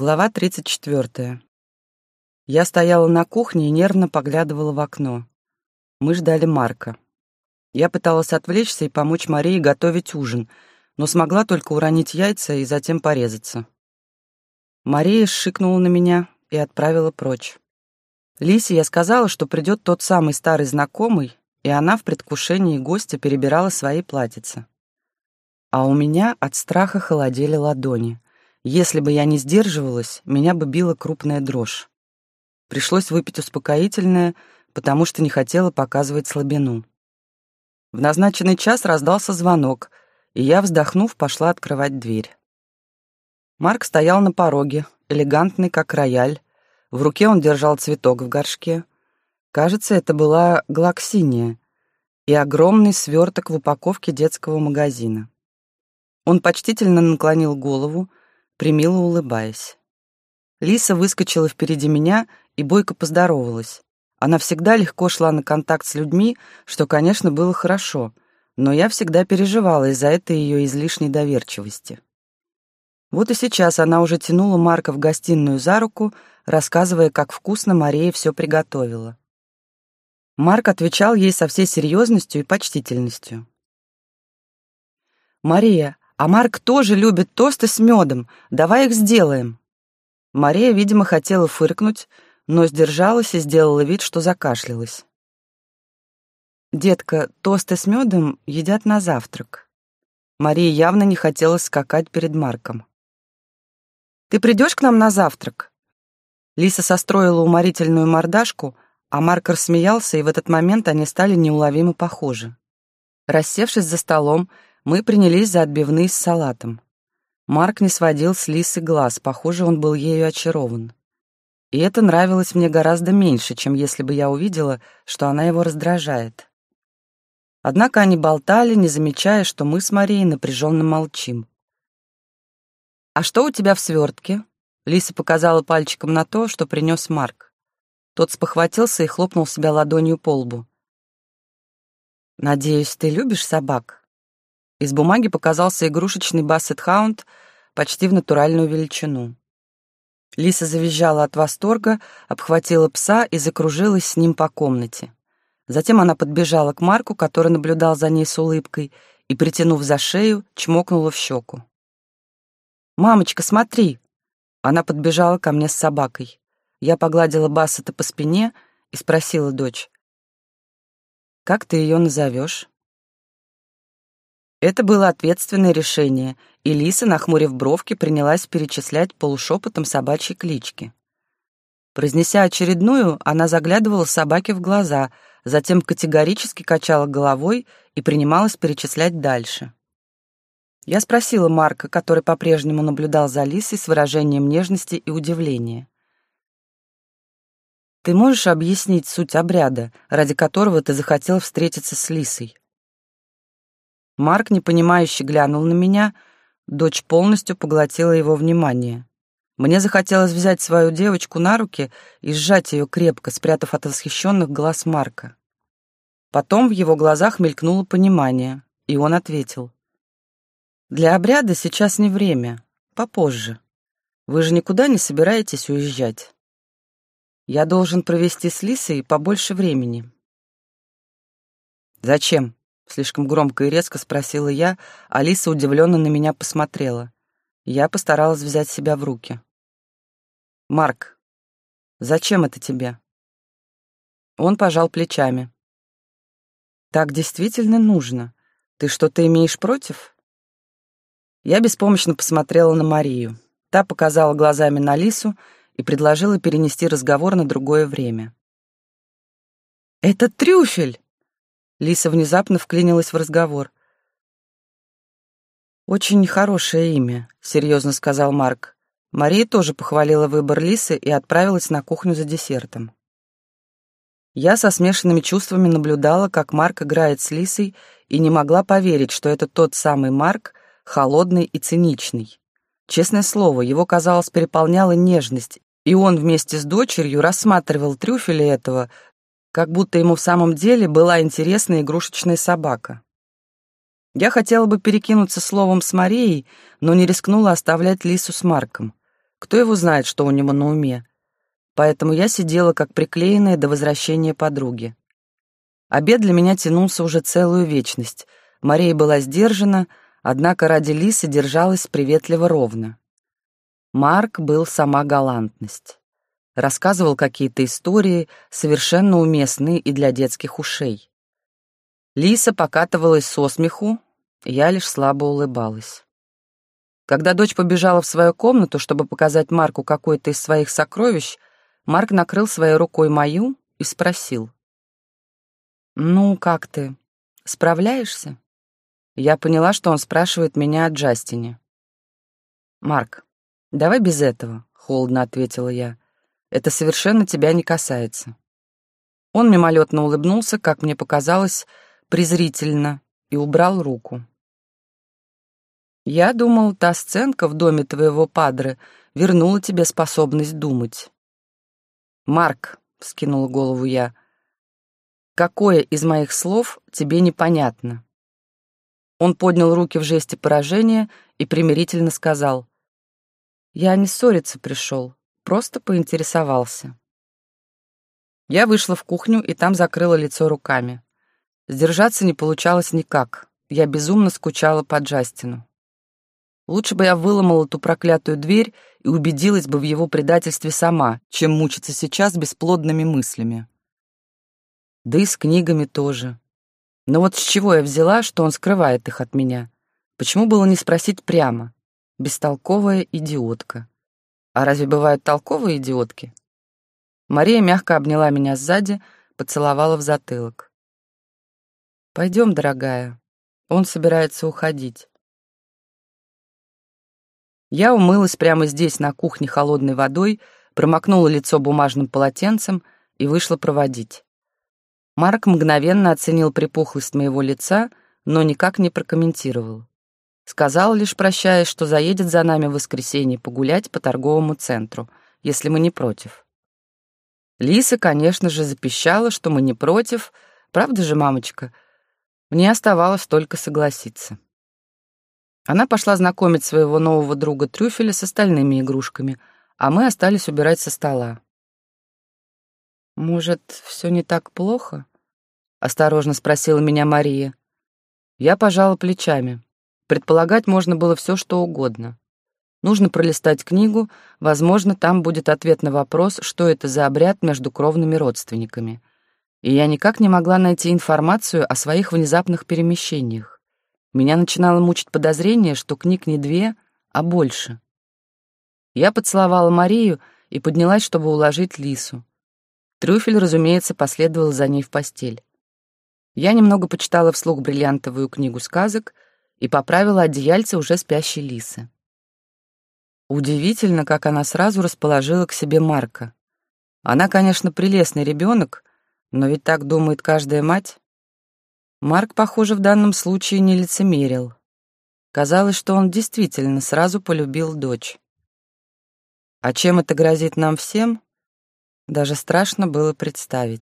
Глава 34. Я стояла на кухне и нервно поглядывала в окно. Мы ждали Марка. Я пыталась отвлечься и помочь Марии готовить ужин, но смогла только уронить яйца и затем порезаться. Мария шикнула на меня и отправила прочь. Лисе я сказала, что придет тот самый старый знакомый, и она в предвкушении гостя перебирала свои платьица. А у меня от страха холодели ладони — если бы я не сдерживалась, меня бы била крупная дрожь. Пришлось выпить успокоительное, потому что не хотела показывать слабину. В назначенный час раздался звонок, и я, вздохнув, пошла открывать дверь. Марк стоял на пороге, элегантный, как рояль. В руке он держал цветок в горшке. Кажется, это была глоксиния и огромный сверток в упаковке детского магазина. Он почтительно наклонил голову, примило улыбаясь. Лиса выскочила впереди меня и бойко поздоровалась. Она всегда легко шла на контакт с людьми, что, конечно, было хорошо, но я всегда переживала из-за этой ее излишней доверчивости. Вот и сейчас она уже тянула Марка в гостиную за руку, рассказывая, как вкусно Мария все приготовила. Марк отвечал ей со всей серьезностью и почтительностью. «Мария, а Марк тоже любит тосты с медом. Давай их сделаем. Мария, видимо, хотела фыркнуть, но сдержалась и сделала вид, что закашлялась. Детка, тосты с медом едят на завтрак. Мария явно не хотела скакать перед Марком. Ты придешь к нам на завтрак? Лиса состроила уморительную мордашку, а Марк рассмеялся, и в этот момент они стали неуловимо похожи. Рассевшись за столом, мы принялись за отбивные с салатом. Марк не сводил с Лисы глаз, похоже, он был ею очарован. И это нравилось мне гораздо меньше, чем если бы я увидела, что она его раздражает. Однако они болтали, не замечая, что мы с Марией напряженно молчим. «А что у тебя в свертке?» Лиса показала пальчиком на то, что принес Марк. Тот спохватился и хлопнул себя ладонью по лбу. «Надеюсь, ты любишь собак?» Из бумаги показался игрушечный бассет-хаунд почти в натуральную величину. Лиса завизжала от восторга, обхватила пса и закружилась с ним по комнате. Затем она подбежала к Марку, который наблюдал за ней с улыбкой, и, притянув за шею, чмокнула в щеку. «Мамочка, смотри!» Она подбежала ко мне с собакой. Я погладила Бассета по спине и спросила дочь. «Как ты ее назовешь?» Это было ответственное решение, и Лиса, нахмурив бровки, принялась перечислять полушепотом собачьи клички. Произнеся очередную, она заглядывала собаке в глаза, затем категорически качала головой и принималась перечислять дальше. Я спросила Марка, который по-прежнему наблюдал за Лисой с выражением нежности и удивления. «Ты можешь объяснить суть обряда, ради которого ты захотел встретиться с Лисой?» Марк, непонимающе глянул на меня, дочь полностью поглотила его внимание. Мне захотелось взять свою девочку на руки и сжать ее крепко, спрятав от восхищенных глаз Марка. Потом в его глазах мелькнуло понимание, и он ответил. «Для обряда сейчас не время, попозже. Вы же никуда не собираетесь уезжать. Я должен провести с Лисой побольше времени». «Зачем?» Слишком громко и резко спросила я, Алиса удивленно на меня посмотрела. Я постаралась взять себя в руки. «Марк, зачем это тебе?» Он пожал плечами. «Так действительно нужно. Ты что-то имеешь против?» Я беспомощно посмотрела на Марию. Та показала глазами на Лису и предложила перенести разговор на другое время. «Это трюфель!» Лиса внезапно вклинилась в разговор. «Очень хорошее имя», — серьезно сказал Марк. Мария тоже похвалила выбор Лисы и отправилась на кухню за десертом. Я со смешанными чувствами наблюдала, как Марк играет с Лисой, и не могла поверить, что это тот самый Марк, холодный и циничный. Честное слово, его, казалось, переполняла нежность, и он вместе с дочерью рассматривал трюфели этого, как будто ему в самом деле была интересная игрушечная собака. Я хотела бы перекинуться словом с Марией, но не рискнула оставлять Лису с Марком. Кто его знает, что у него на уме? Поэтому я сидела как приклеенная до возвращения подруги. Обед для меня тянулся уже целую вечность. Мария была сдержана, однако ради Лисы держалась приветливо ровно. Марк был сама галантность. Рассказывал какие-то истории, совершенно уместные и для детских ушей. Лиса покатывалась со смеху, я лишь слабо улыбалась. Когда дочь побежала в свою комнату, чтобы показать Марку какое-то из своих сокровищ, Марк накрыл своей рукой мою и спросил. «Ну, как ты? Справляешься?» Я поняла, что он спрашивает меня о Джастине. «Марк, давай без этого», — холодно ответила я. «Это совершенно тебя не касается». Он мимолетно улыбнулся, как мне показалось, презрительно, и убрал руку. «Я думал, та сценка в доме твоего падры вернула тебе способность думать». «Марк», — вскинула голову я, — «какое из моих слов тебе непонятно?» Он поднял руки в жесте поражения и примирительно сказал. «Я не ссориться пришел, просто поинтересовался». Я вышла в кухню и там закрыла лицо руками. Сдержаться не получалось никак. Я безумно скучала по Джастину. Лучше бы я выломала ту проклятую дверь и убедилась бы в его предательстве сама, чем мучиться сейчас бесплодными мыслями. Да и с книгами тоже. Но вот с чего я взяла, что он скрывает их от меня? Почему было не спросить прямо? Бестолковая идиотка. А разве бывают толковые идиотки? Мария мягко обняла меня сзади, поцеловала в затылок. «Пойдем, дорогая. Он собирается уходить». Я умылась прямо здесь, на кухне, холодной водой, промокнула лицо бумажным полотенцем и вышла проводить. Марк мгновенно оценил припухлость моего лица, но никак не прокомментировал. Сказал лишь, прощаясь, что заедет за нами в воскресенье погулять по торговому центру, если мы не против. Лиса, конечно же, запищала, что мы не против. Правда же, мамочка? Мне оставалось только согласиться. Она пошла знакомить своего нового друга Трюфеля с остальными игрушками, а мы остались убирать со стола. «Может, все не так плохо?» — осторожно спросила меня Мария. Я пожала плечами. Предполагать можно было все, что угодно. Нужно пролистать книгу, возможно, там будет ответ на вопрос, что это за обряд между кровными родственниками. И я никак не могла найти информацию о своих внезапных перемещениях. Меня начинало мучить подозрение, что книг не две, а больше. Я поцеловала Марию и поднялась, чтобы уложить Лису. Трюфель, разумеется, последовал за ней в постель. Я немного почитала вслух бриллиантовую книгу сказок и поправила одеяльце уже спящей лисы. Удивительно, как она сразу расположила к себе Марка. Она, конечно, прелестный ребенок, но ведь так думает каждая мать. Марк, похоже, в данном случае не лицемерил. Казалось, что он действительно сразу полюбил дочь. А чем это грозит нам всем, даже страшно было представить.